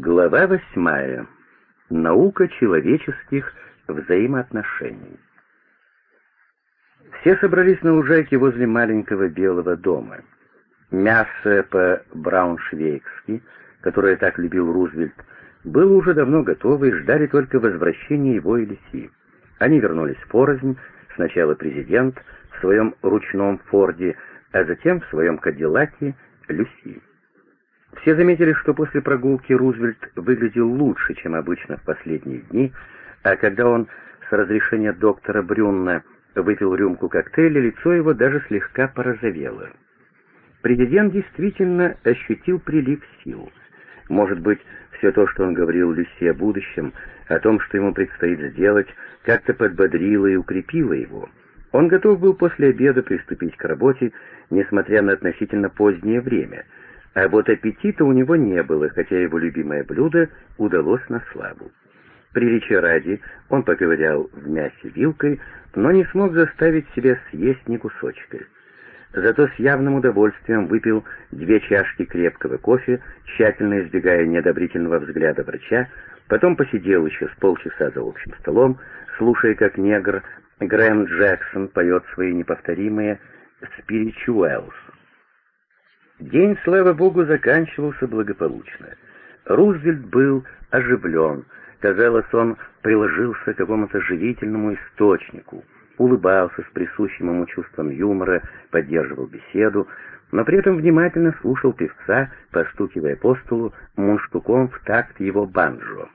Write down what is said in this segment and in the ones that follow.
Глава восьмая. Наука человеческих взаимоотношений. Все собрались на лужайке возле маленького белого дома. Мясо по-брауншвейгски, которое так любил Рузвельт, было уже давно готово и ждали только возвращения его и Лиси. Они вернулись порознь, сначала президент в своем ручном форде, а затем в своем кадиллаке Люси. Все заметили, что после прогулки Рузвельт выглядел лучше, чем обычно в последние дни, а когда он с разрешения доктора Брюнна выпил рюмку коктейля, лицо его даже слегка порозовело. Президент действительно ощутил прилив сил. Может быть, все то, что он говорил Люси о будущем, о том, что ему предстоит сделать, как-то подбодрило и укрепило его. Он готов был после обеда приступить к работе, несмотря на относительно позднее время — а вот аппетита у него не было, хотя его любимое блюдо удалось на славу. Приличия ради он поковырял в мясе вилкой, но не смог заставить себя съесть ни кусочка. Зато с явным удовольствием выпил две чашки крепкого кофе, тщательно избегая неодобрительного взгляда врача, потом посидел еще с полчаса за общим столом, слушая, как негр Грэм Джексон поет свои неповторимые «спиричуэлс». День, слава богу, заканчивался благополучно. Рузвельт был оживлен. Казалось, он приложился к какому-то живительному источнику, улыбался с присущим ему чувством юмора, поддерживал беседу, но при этом внимательно слушал певца, постукивая по столу мунштуком в такт его банджо.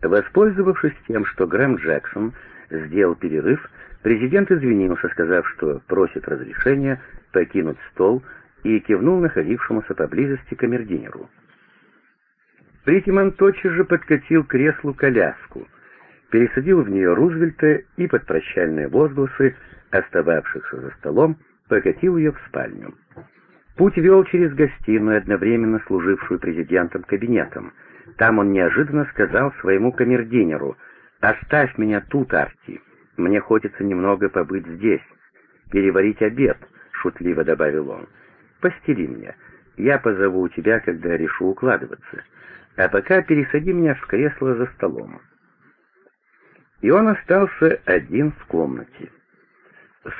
Воспользовавшись тем, что Грэм Джексон сделал перерыв, президент извинился, сказав, что просит разрешения покинуть стол, и кивнул находившемуся поблизости камердинеру. Притиман тотчас же подкатил к креслу коляску, пересадил в нее Рузвельта и под прощальные возгласы, остававшихся за столом, покатил ее в спальню. Путь вел через гостиную, одновременно служившую президентом кабинетом. Там он неожиданно сказал своему камердинеру «Оставь меня тут, Арти, мне хочется немного побыть здесь, переварить обед», — шутливо добавил он постели меня. Я позову тебя, когда решу укладываться. А пока пересади меня в кресло за столом». И он остался один в комнате.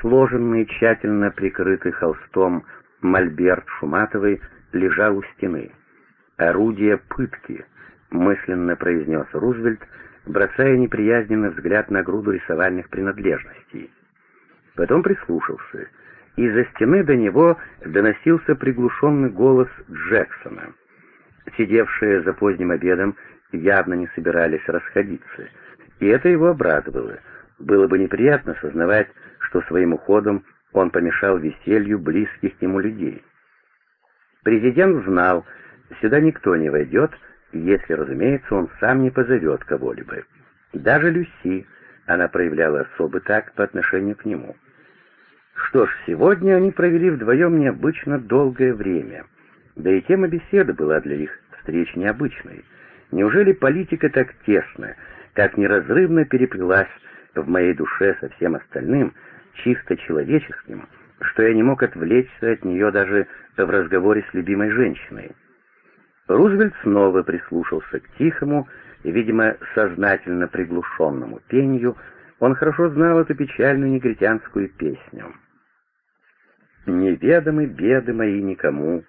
Сложенный, тщательно прикрытый холстом мольберт Шуматовой лежал у стены. «Орудие пытки», — мысленно произнес Рузвельт, бросая неприязненный взгляд на груду рисовальных принадлежностей. Потом прислушался — из-за стены до него доносился приглушенный голос Джексона. Сидевшие за поздним обедом явно не собирались расходиться, и это его обрадовало. Было бы неприятно сознавать, что своим уходом он помешал веселью близких ему людей. Президент знал, сюда никто не войдет, если, разумеется, он сам не позовет кого-либо. Даже Люси, она проявляла особый такт по отношению к нему. Что ж, сегодня они провели вдвоем необычно долгое время. Да и тема беседы была для их встреч необычной. Неужели политика так тесно, так неразрывно переплелась в моей душе со всем остальным, чисто человеческим, что я не мог отвлечься от нее даже в разговоре с любимой женщиной? Рузвельт снова прислушался к тихому, видимо, сознательно приглушенному пению, он хорошо знал эту печальную негритянскую песню. Неведомы беды мои никому,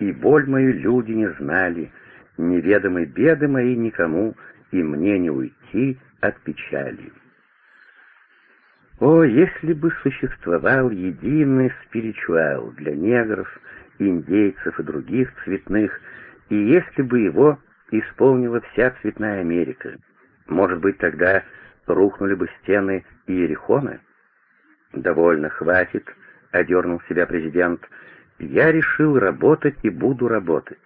и боль мою люди не знали, неведомы беды мои никому, и мне не уйти от печали. О, если бы существовал единый спиричуал для негров, индейцев и других цветных, и если бы его исполнила вся цветная Америка, может быть, тогда рухнули бы стены Иерихона? Довольно, хватит, — одернул себя президент, — «я решил работать и буду работать».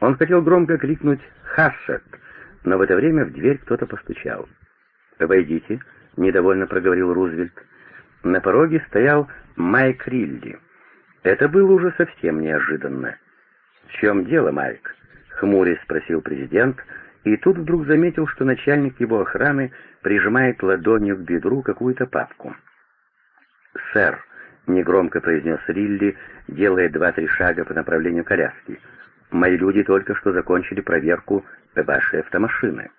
Он хотел громко крикнуть «Хассет», но в это время в дверь кто-то постучал. «Войдите», — недовольно проговорил Рузвельт. На пороге стоял Майк Рилли. Это было уже совсем неожиданно. «В чем дело, Майк?» — хмурясь спросил президент, и тут вдруг заметил, что начальник его охраны прижимает ладонью к бедру какую-то папку. «Сэр», — негромко произнес Рилли, делая два-три шага по направлению коляски. Мои люди только что закончили проверку вашей автомашины».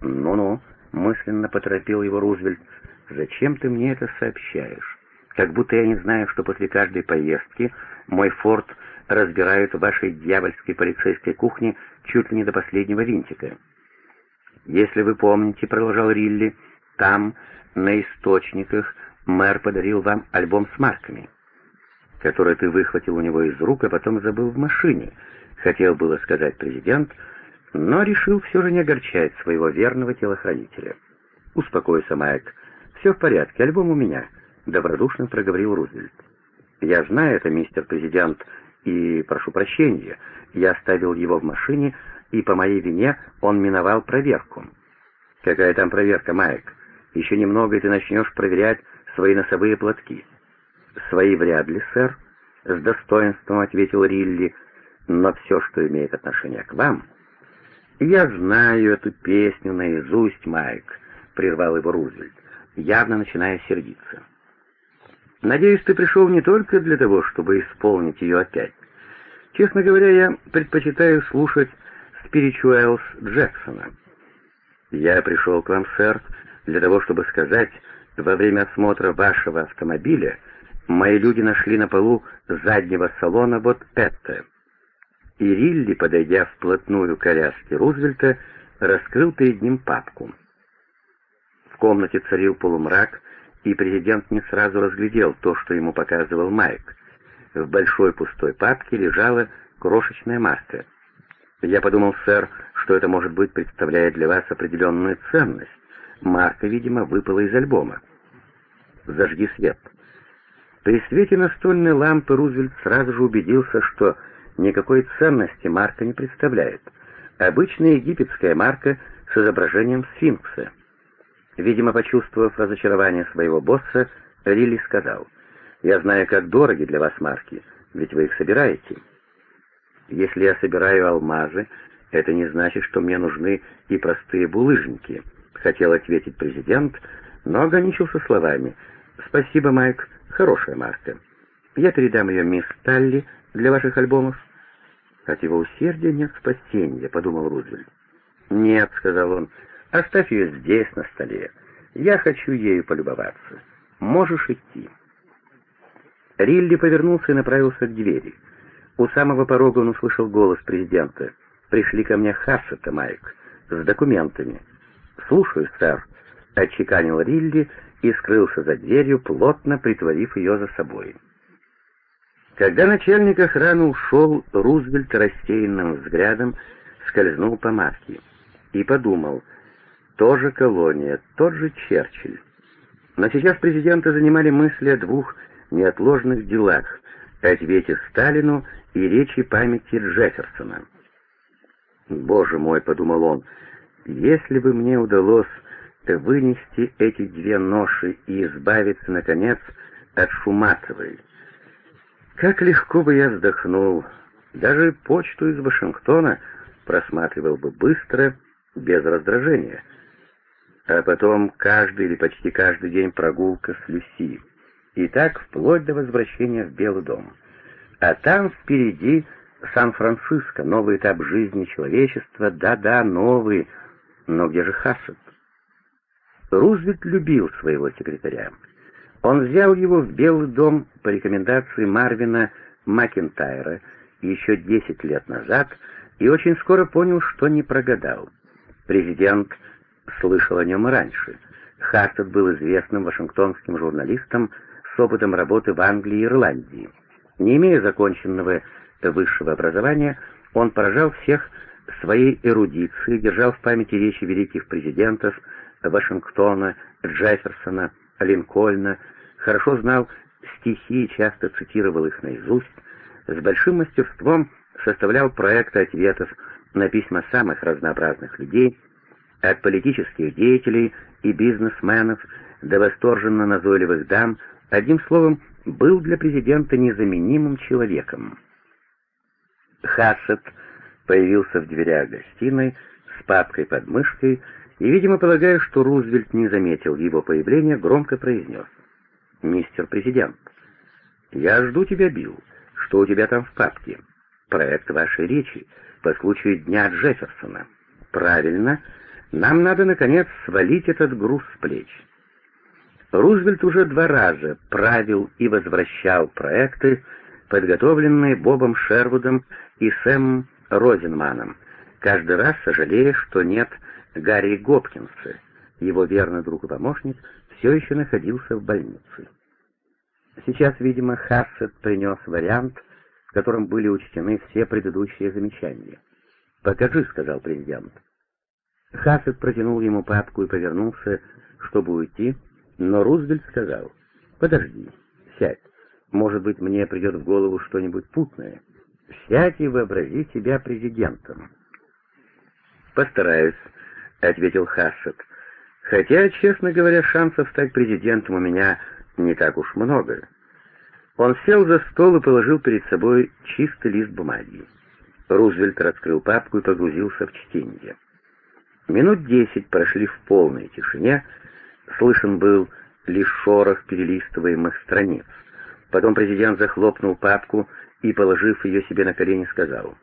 «Ну-ну», — мысленно поторопил его Рузвельт, — «зачем ты мне это сообщаешь? Как будто я не знаю, что после каждой поездки мой форт разбирают в вашей дьявольской полицейской кухне чуть ли не до последнего винтика». «Если вы помните», — продолжал Рилли, — «там, на источниках, мэр подарил вам альбом с марками, который ты выхватил у него из рук, а потом забыл в машине», — хотел было сказать президент, но решил все же не огорчать своего верного телохранителя. «Успокойся, Майк, все в порядке, альбом у меня», — добродушно проговорил Рузвельт. «Я знаю это, мистер президент, и прошу прощения, я оставил его в машине, и по моей вине он миновал проверку». «Какая там проверка, Майк? Еще немного, и ты начнешь проверять свои носовые платки». «Свои вряд ли, сэр», — с достоинством ответил Рилли, «но все, что имеет отношение к вам...» «Я знаю эту песню наизусть, Майк», — прервал его Рузвельт, явно начиная сердиться. «Надеюсь, ты пришел не только для того, чтобы исполнить ее опять. Честно говоря, я предпочитаю слушать Спиричуэлс Джексона. Я пришел к вам, сэр, для того, чтобы сказать, во время осмотра вашего автомобиля мои люди нашли на полу заднего салона вот это». И Рилли, подойдя вплотную к коляске Рузвельта, раскрыл перед ним папку. В комнате царил полумрак, и президент не сразу разглядел то, что ему показывал Майк. В большой пустой папке лежала крошечная маска. Я подумал, сэр, что это, может быть, представляет для вас определенную ценность. Марка, видимо, выпала из альбома. Зажги свет. При свете настольной лампы Рузвельт сразу же убедился, что никакой ценности марка не представляет. Обычная египетская марка с изображением сфинкса. Видимо, почувствовав разочарование своего босса, Лили сказал, «Я знаю, как дороги для вас марки, ведь вы их собираете». «Если я собираю алмазы, это не значит, что мне нужны и простые булыжники», — хотел ответить президент, но ограничился словами. «Спасибо, Майк, хорошая марка. Я передам ее мисс Талли для ваших альбомов». «От его усердия нет спасения», — подумал Рузвельт. «Нет», — сказал он, — «оставь ее здесь, на столе. Я хочу ею полюбоваться. Можешь идти». Рилли повернулся и направился к двери. У самого порога он услышал голос президента. «Пришли ко мне Хассета, Майк, с документами». «Слушаю, сэр», — отчеканил Рилли и скрылся за дверью, плотно притворив ее за собой. Когда начальник охраны ушел, Рузвельт рассеянным взглядом скользнул по матке и подумал, тоже колония, тот же Черчилль. Но сейчас президента занимали мысли о двух неотложных делах — ответе Сталину и речи памяти Джефферсона. «Боже мой», — подумал он, — «если бы мне удалось вынести эти две ноши и избавиться, наконец, от Шуматовой». Как легко бы я вздохнул. Даже почту из Вашингтона просматривал бы быстро, без раздражения. А потом каждый или почти каждый день прогулка с Люси. И так вплоть до возвращения в Белый дом. А там впереди Сан-Франциско, новый этап жизни человечества, да-да, новый. Но где же Хассет? Рузвельт любил своего секретаря. Он взял его в Белый дом по рекомендации Марвина Макентайра еще 10 лет назад и очень скоро понял, что не прогадал. Президент слышал о нем раньше. Хартед был известным вашингтонским журналистом с опытом работы в Англии и Ирландии. Не имея законченного высшего образования, он поражал всех своей эрудицией, держал в памяти речи великих президентов Вашингтона, Джефферсона, Линкольна, хорошо знал стихи и часто цитировал их наизусть, с большим мастерством составлял проекты ответов на письма самых разнообразных людей, от политических деятелей и бизнесменов до восторженно назойливых дам, одним словом, был для президента незаменимым человеком. Хассет появился в дверях гостиной с папкой под мышкой и, видимо, полагая, что Рузвельт не заметил его появления, громко произнес «Мистер Президент, я жду тебя, Билл. Что у тебя там в папке?» проект вашей речи по случаю Дня Джефферсона. Правильно, нам надо, наконец, свалить этот груз с плеч. Рузвельт уже два раза правил и возвращал проекты, подготовленные Бобом Шервудом и Сэмом Розенманом, каждый раз сожалея, что нет Гарри Гопкинса. Его верный друг и помощник все еще находился в больнице. Сейчас, видимо, Хассет принес вариант, в котором были учтены все предыдущие замечания. «Покажи», — сказал президент. Хассет протянул ему папку и повернулся, чтобы уйти, но Рузвельт сказал, «Подожди, сядь. Может быть, мне придет в голову что-нибудь путное. Сядь и вообрази себя президентом». «Постараюсь», — ответил Хассет. «Хотя, честно говоря, шансов стать президентом у меня не так уж много». Он сел за стол и положил перед собой чистый лист бумаги. Рузвельт раскрыл папку и погрузился в чтение. Минут десять прошли в полной тишине, слышен был лишь шорох перелистываемых страниц. Потом президент захлопнул папку и, положив ее себе на колени, сказал,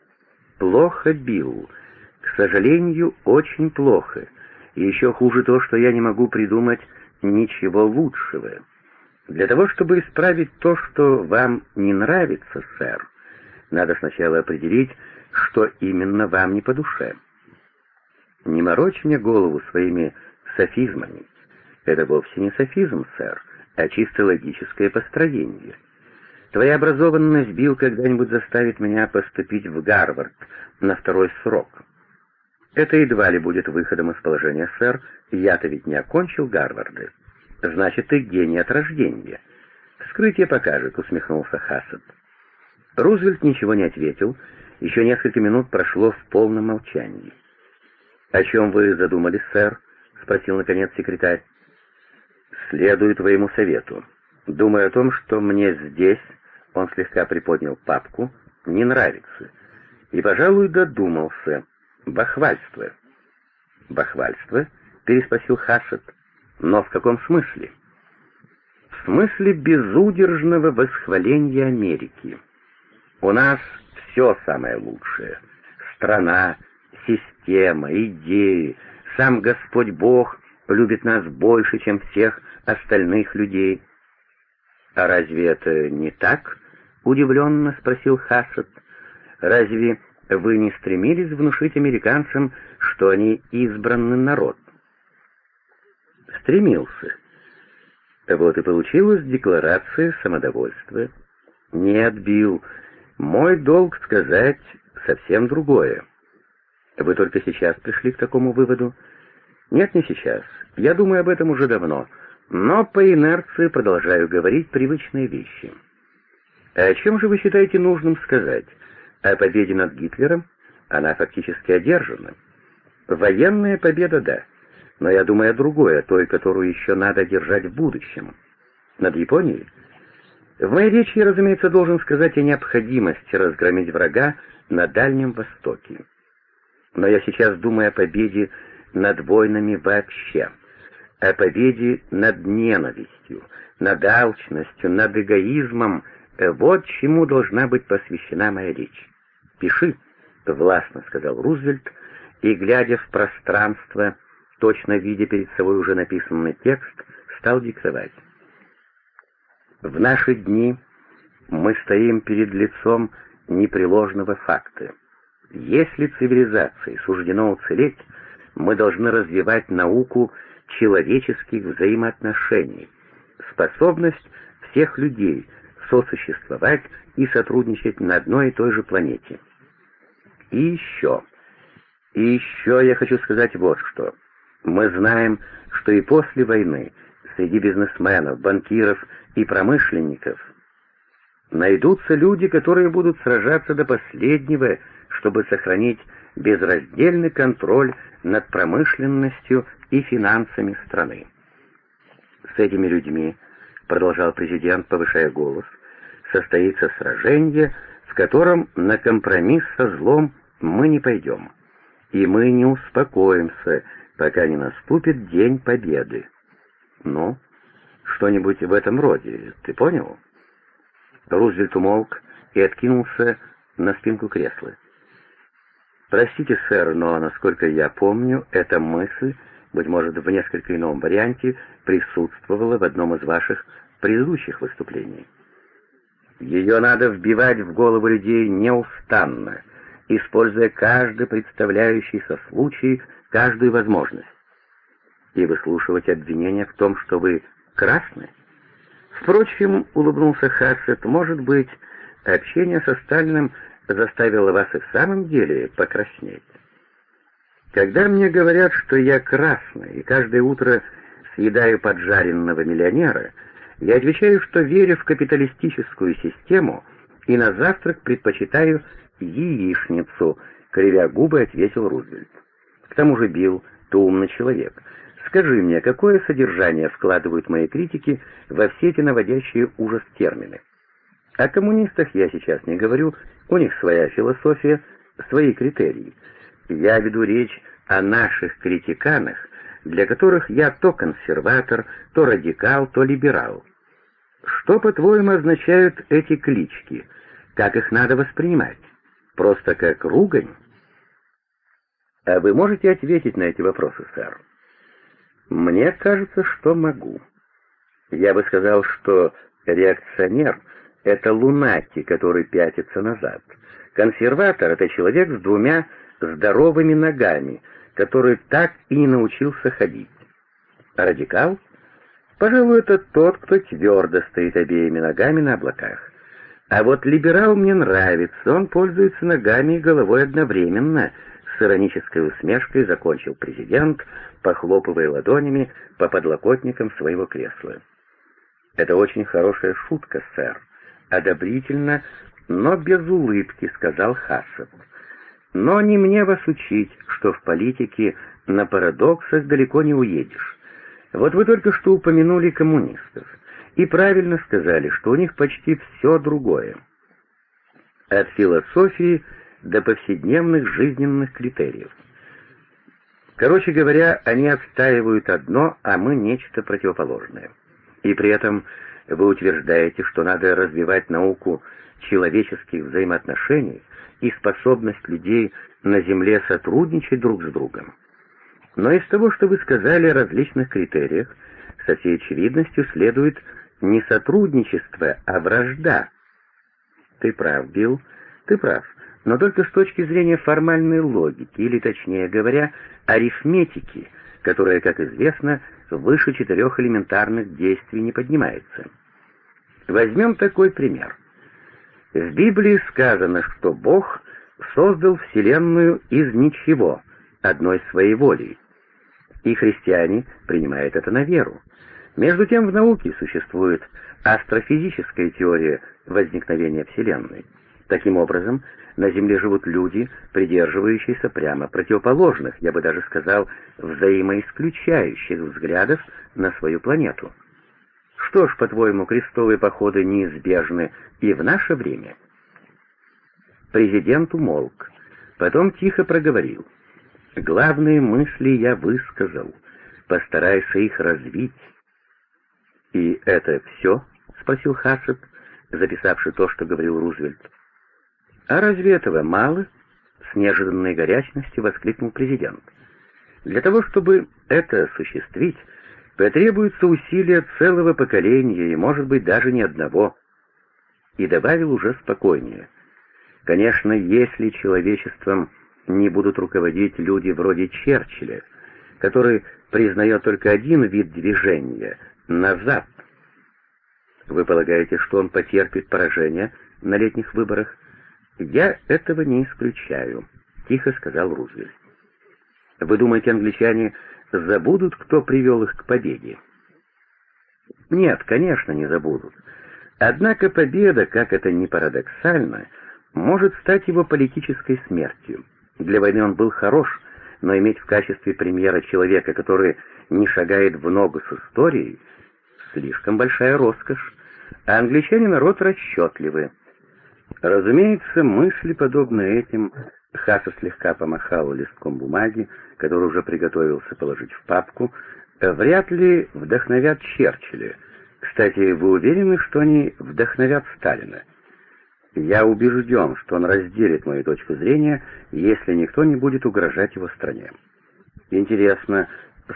«Плохо, Билл. К сожалению, очень плохо. И еще хуже то, что я не могу придумать ничего лучшего. Для того, чтобы исправить то, что вам не нравится, сэр, надо сначала определить, что именно вам не по душе. Не морочь мне голову своими софизмами. Это вовсе не софизм, сэр, а чисто логическое построение. Твоя образованность, Билл, когда-нибудь заставит меня поступить в Гарвард на второй срок. Это едва ли будет выходом из положения, сэр. Я-то ведь не окончил Гарварды. Значит, ты гений от рождения. Вскрытие покажет, усмехнулся Хассет. Рузвельт ничего не ответил. Еще несколько минут прошло в полном молчании. «О чем вы задумались, сэр?» — спросил, наконец, секретарь. «Следую твоему совету. Думаю о том, что мне здесь...» — он слегка приподнял папку. «Не нравится. И, пожалуй, додумался. Бахвальство». «Бахвальство?» — переспросил Хассет. «Но в каком смысле?» «В смысле безудержного восхваления Америки. У нас все самое лучшее. Страна, система, идеи, сам Господь Бог любит нас больше, чем всех остальных людей. «А разве это не так?» — удивленно спросил Хассет. «Разве вы не стремились внушить американцам, что они избранный народ?» «Стремился». Вот и получилась декларация самодовольства. «Нет, Билл, мой долг сказать совсем другое. Вы только сейчас пришли к такому выводу? Нет, не сейчас. Я думаю об этом уже давно, но по инерции продолжаю говорить привычные вещи. А о чем же вы считаете нужным сказать? О победе над Гитлером? Она фактически одержана. Военная победа — да, но я думаю о другой, о той, которую еще надо держать в будущем. Над Японией? В моей речи я, разумеется, должен сказать о необходимости разгромить врага на Дальнем Востоке но я сейчас думаю о победе над войнами вообще, о победе над ненавистью, над алчностью, над эгоизмом. Вот чему должна быть посвящена моя речь. «Пиши», — властно сказал Рузвельт, и, глядя в пространство, точно видя перед собой уже написанный текст, стал диктовать. В наши дни мы стоим перед лицом непреложного факта. Если цивилизации суждено уцелеть, мы должны развивать науку человеческих взаимоотношений, способность всех людей сосуществовать и сотрудничать на одной и той же планете. И еще, и еще я хочу сказать вот что. Мы знаем, что и после войны среди бизнесменов, банкиров и промышленников найдутся люди, которые будут сражаться до последнего, чтобы сохранить безраздельный контроль над промышленностью и финансами страны. С этими людьми, продолжал президент, повышая голос, состоится сражение, в котором на компромисс со злом мы не пойдем. И мы не успокоимся, пока не наступит День Победы. Ну, что-нибудь в этом роде, ты понял? Рузвельт умолк и откинулся на спинку кресла. «Простите, сэр, но, насколько я помню, эта мысль, быть может, в несколько ином варианте, присутствовала в одном из ваших предыдущих выступлений. Ее надо вбивать в голову людей неустанно, используя каждый представляющийся случай, каждую возможность. И выслушивать обвинения в том, что вы красны? Впрочем, улыбнулся Хассет, может быть, общение со Сталиным заставило вас и в самом деле покраснеть. Когда мне говорят, что я красный и каждое утро съедаю поджаренного миллионера, я отвечаю, что верю в капиталистическую систему и на завтрак предпочитаю яичницу, кривя губы, ответил Рузвельт. К тому же Билл, ты умный человек. Скажи мне, какое содержание вкладывают мои критики во все эти наводящие ужас термины? О коммунистах я сейчас не говорю, у них своя философия, свои критерии. Я веду речь о наших критиканах, для которых я то консерватор, то радикал, то либерал. Что, по-твоему, означают эти клички? Как их надо воспринимать? Просто как ругань? А вы можете ответить на эти вопросы, сэр? Мне кажется, что могу. Я бы сказал, что реакционер — это лунатик, который пятится назад. Консерватор — это человек с двумя здоровыми ногами, который так и не научился ходить. Радикал? Пожалуй, это тот, кто твердо стоит обеими ногами на облаках. А вот либерал мне нравится, он пользуется ногами и головой одновременно, с иронической усмешкой закончил президент, похлопывая ладонями по подлокотникам своего кресла. «Это очень хорошая шутка, сэр», — одобрительно, но без улыбки, сказал Хассет. «Но не мне вас учить, что в политике на парадоксах далеко не уедешь. Вот вы только что упомянули коммунистов и правильно сказали, что у них почти все другое. От философии до повседневных жизненных критериев. Короче говоря, они отстаивают одно, а мы нечто противоположное. И при этом вы утверждаете, что надо развивать науку человеческих взаимоотношений и способность людей на Земле сотрудничать друг с другом. Но из того, что вы сказали о различных критериях, со всей очевидностью следует не сотрудничество, а вражда. Ты прав, Билл, ты прав, но только с точки зрения формальной логики, или, точнее говоря, арифметики, которая, как известно, выше четырех элементарных действий не поднимается. Возьмем такой пример. В Библии сказано, что Бог создал Вселенную из ничего, одной своей волей. И христиане принимают это на веру. Между тем в науке существует астрофизическая теория возникновения Вселенной. Таким образом, на Земле живут люди, придерживающиеся прямо противоположных, я бы даже сказал, взаимоисключающих взглядов на свою планету. Что ж, по-твоему, крестовые походы неизбежны и в наше время? Президент умолк, потом тихо проговорил. Главные мысли я высказал, постарайся их развить. «И это все?» — спросил Хассет, записавший то, что говорил Рузвельт. «А разве этого мало?» — с неожиданной горячностью воскликнул президент. «Для того, чтобы это осуществить, потребуется усилия целого поколения и, может быть, даже не одного». И добавил уже спокойнее. «Конечно, если человечеством не будут руководить люди вроде Черчилля, который признает только один вид движения — назад. Вы полагаете, что он потерпит поражение на летних выборах? «Я этого не исключаю», — тихо сказал Рузвельт. «Вы думаете, англичане забудут, кто привел их к победе?» «Нет, конечно, не забудут. Однако победа, как это ни парадоксально, может стать его политической смертью. Для войны он был хорош, но иметь в качестве премьера человека, который не шагает в ногу с историей, слишком большая роскошь. А англичане народ расчетливый. Разумеется, мысли, подобные этим, Хаса слегка помахал листком бумаги, который уже приготовился положить в папку, вряд ли вдохновят Черчилля. Кстати, вы уверены, что они вдохновят Сталина? Я убежден, что он разделит мою точку зрения, если никто не будет угрожать его стране. Интересно,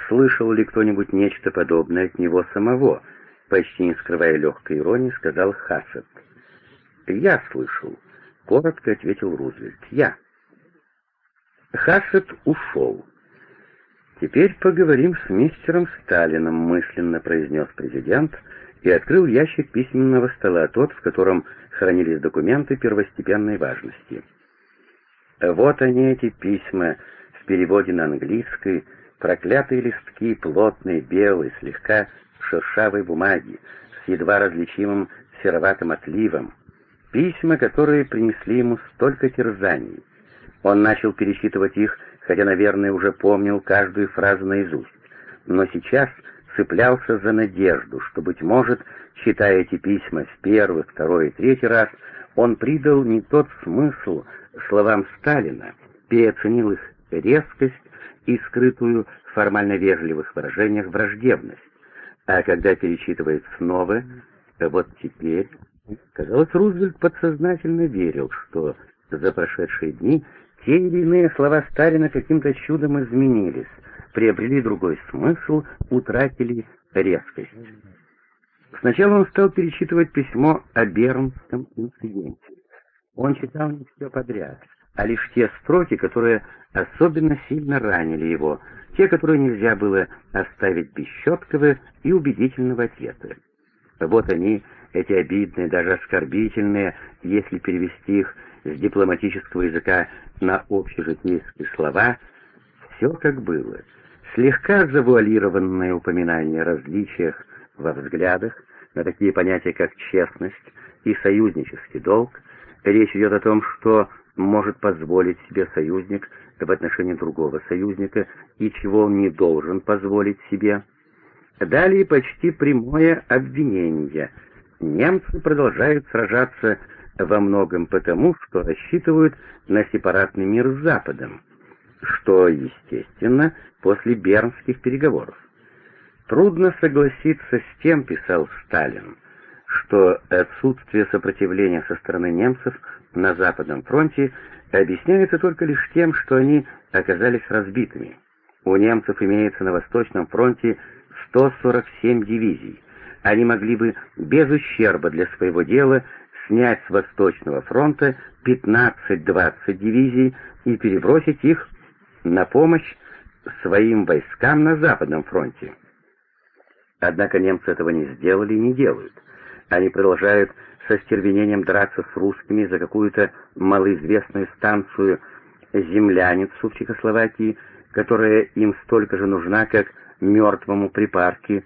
слышал ли кто-нибудь нечто подобное от него самого, почти не скрывая легкой иронии, сказал Хассет. «Я слышал», — коротко ответил Рузвельт. «Я». Хассет ушел. «Теперь поговорим с мистером Сталином», — мысленно произнес президент и открыл ящик письменного стола, тот, в котором хранились документы первостепенной важности. Вот они, эти письма, в переводе на английский, проклятые листки плотной, белой, слегка шершавой бумаги, с едва различимым сероватым отливом, письма, которые принесли ему столько терзаний. Он начал пересчитывать их, хотя, наверное, уже помнил каждую фразу наизусть, но сейчас цеплялся за надежду, что, быть может, читая эти письма в первый, второй и третий раз, он придал не тот смысл словам Сталина, переоценил их резкость и скрытую в формально вежливых выражениях враждебность. А когда перечитывает снова, вот теперь, казалось, Рузвельт подсознательно верил, что за прошедшие дни те или иные слова Сталина каким-то чудом изменились, приобрели другой смысл, утратили резкость. Сначала он стал перечитывать письмо о Бернском инциденте. Он читал не все подряд, а лишь те строки, которые особенно сильно ранили его, те, которые нельзя было оставить без четкого и убедительного ответа. Вот они, эти обидные, даже оскорбительные, если перевести их с дипломатического языка на общежитейские слова, все как было. Слегка завуалированное упоминание о различиях во взглядах на такие понятия, как честность и союзнический долг, речь идет о том, что может позволить себе союзник в отношении другого союзника и чего он не должен позволить себе. Далее почти прямое обвинение. Немцы продолжают сражаться во многом потому, что рассчитывают на сепаратный мир с Западом, что, естественно, после Бернских переговоров. Трудно согласиться с тем, писал Сталин, что отсутствие сопротивления со стороны немцев на Западном фронте объясняется только лишь тем, что они оказались разбитыми. У немцев имеется на Восточном фронте 147 дивизий. Они могли бы без ущерба для своего дела снять с Восточного фронта 15-20 дивизий и перебросить их на помощь своим войскам на Западном фронте. Однако немцы этого не сделали и не делают. Они продолжают со стервенением драться с русскими за какую-то малоизвестную станцию земляницу в Чехословакии, которая им столько же нужна, как мертвому припарке,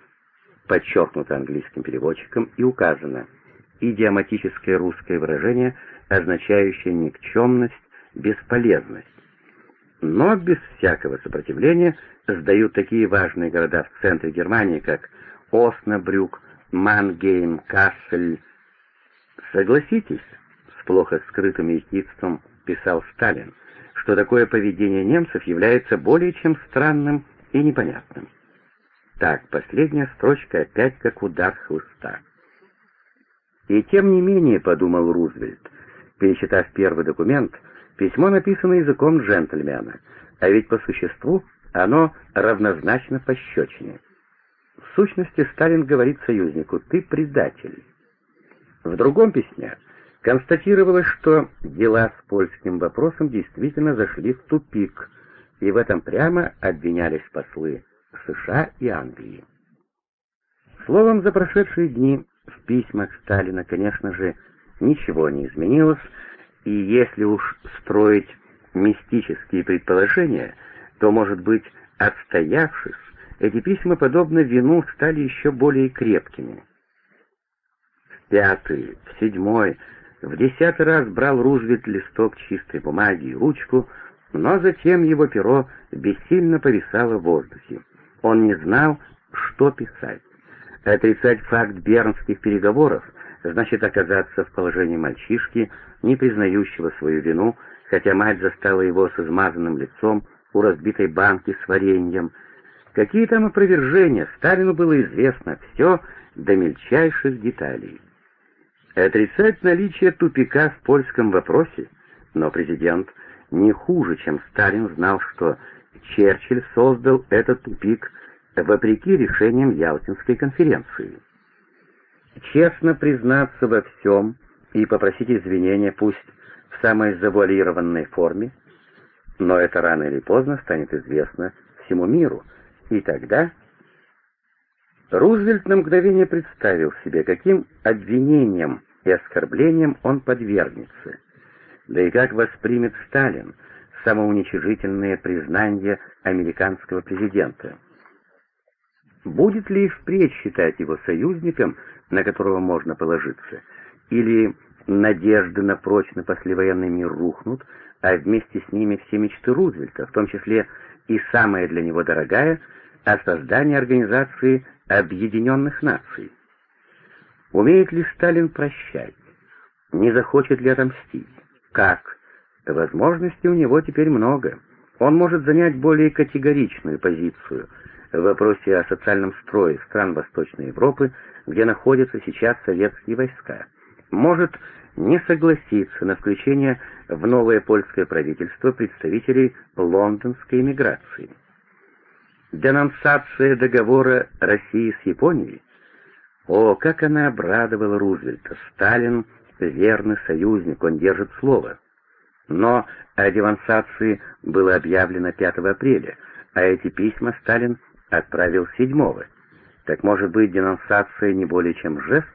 подчеркнуто английским переводчиком, и указано идиоматическое русское выражение, означающее никчемность, бесполезность. Но без всякого сопротивления сдают такие важные города в центре Германии, как Оснабрюк, Мангейм, Кассель. Согласитесь, с плохо скрытым ехидством писал Сталин, что такое поведение немцев является более чем странным и непонятным. Так, последняя строчка опять как удар хлыста. И тем не менее, подумал Рузвельт, перечитав первый документ, письмо написано языком джентльмена, а ведь по существу оно равнозначно пощечине. В сущности, Сталин говорит союзнику «ты предатель». В другом письме констатировалось, что дела с польским вопросом действительно зашли в тупик, и в этом прямо обвинялись послы США и Англии. Словом, за прошедшие дни в письмах Сталина, конечно же, ничего не изменилось, и если уж строить мистические предположения, то, может быть, отстоявшись, эти письма, подобно вину, стали еще более крепкими. В пятый, в седьмой, в десятый раз брал Рузвельт листок чистой бумаги и ручку, но затем его перо бессильно повисало в воздухе. Он не знал, что писать. Отрицать факт бернских переговоров значит оказаться в положении мальчишки, не признающего свою вину, хотя мать застала его с измазанным лицом у разбитой банки с вареньем, Какие там опровержения, Сталину было известно все до мельчайших деталей. Отрицать наличие тупика в польском вопросе, но президент не хуже, чем Сталин знал, что Черчилль создал этот тупик вопреки решениям Ялтинской конференции. Честно признаться во всем и попросить извинения, пусть в самой завуалированной форме, но это рано или поздно станет известно всему миру, и тогда Рузвельт на мгновение представил себе, каким обвинением и оскорблением он подвергнется, да и как воспримет Сталин самоуничижительные признания американского президента. Будет ли впредь считать его союзником, на которого можно положиться, или надежды на прочный послевоенный мир рухнут, а вместе с ними все мечты Рузвельта, в том числе и самая для него дорогая, о создании Организации Объединенных Наций. Умеет ли Сталин прощать? Не захочет ли отомстить? Как? Возможностей у него теперь много. Он может занять более категоричную позицию в вопросе о социальном строе стран Восточной Европы, где находятся сейчас советские войска. Может не согласиться на включение в новое польское правительство представителей лондонской эмиграции. Денонсация договора России с Японией? О, как она обрадовала Рузвельта! Сталин — верный союзник, он держит слово. Но о денонсации было объявлено 5 апреля, а эти письма Сталин отправил 7 Так может быть, денонсация не более чем жест?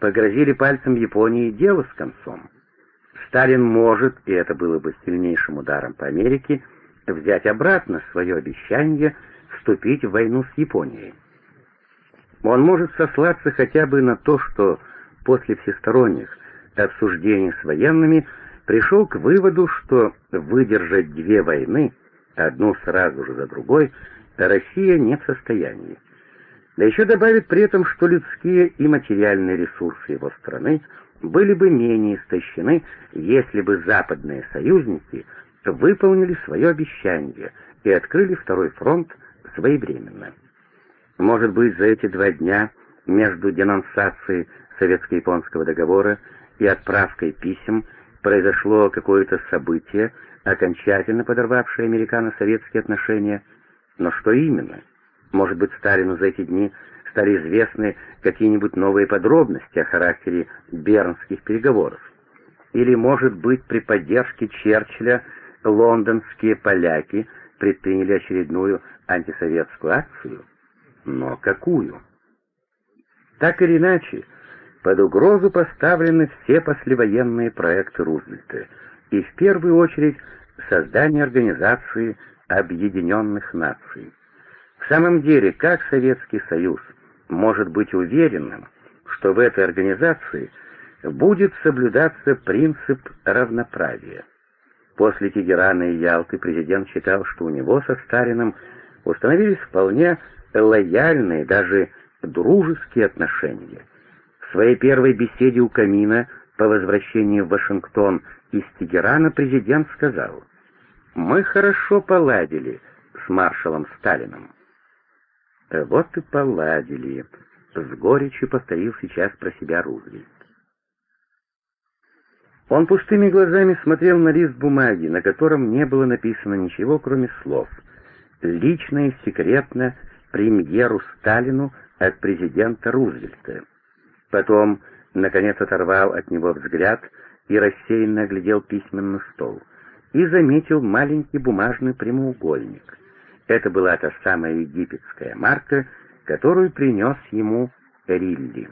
Погрозили пальцем Японии дело с концом. Сталин может, и это было бы сильнейшим ударом по Америке, взять обратно свое обещание вступить в войну с Японией. Он может сослаться хотя бы на то, что после всесторонних обсуждений с военными пришел к выводу, что выдержать две войны, одну сразу же за другой, Россия не в состоянии. Да еще добавит при этом, что людские и материальные ресурсы его страны были бы менее истощены, если бы западные союзники выполнили свое обещание и открыли второй фронт своевременно. Может быть, за эти два дня между денонсацией советско-японского договора и отправкой писем произошло какое-то событие, окончательно подорвавшее американо-советские отношения, но что именно? Может быть, Сталину за эти дни стали известны какие-нибудь новые подробности о характере бернских переговоров? Или, может быть, при поддержке Черчилля лондонские поляки предприняли очередную антисоветскую акцию? Но какую? Так или иначе, под угрозу поставлены все послевоенные проекты Рузвельта, и в первую очередь создание Организации Объединенных Наций. В самом деле, как Советский Союз может быть уверенным, что в этой организации будет соблюдаться принцип равноправия? После Тегерана и Ялты президент считал, что у него со Сталиным установились вполне лояльные, даже дружеские отношения – своей первой беседе у камина по возвращении в Вашингтон из Тегерана президент сказал, «Мы хорошо поладили с маршалом Сталином». «Вот и поладили», — с горечью повторил сейчас про себя Рузвельт. Он пустыми глазами смотрел на лист бумаги, на котором не было написано ничего, кроме слов. Лично и секретно премьеру Сталину от президента Рузвельта. Потом, наконец, оторвал от него взгляд и рассеянно оглядел письменный стол. И заметил маленький бумажный прямоугольник. Это была та самая египетская марка, которую принес ему Рилли.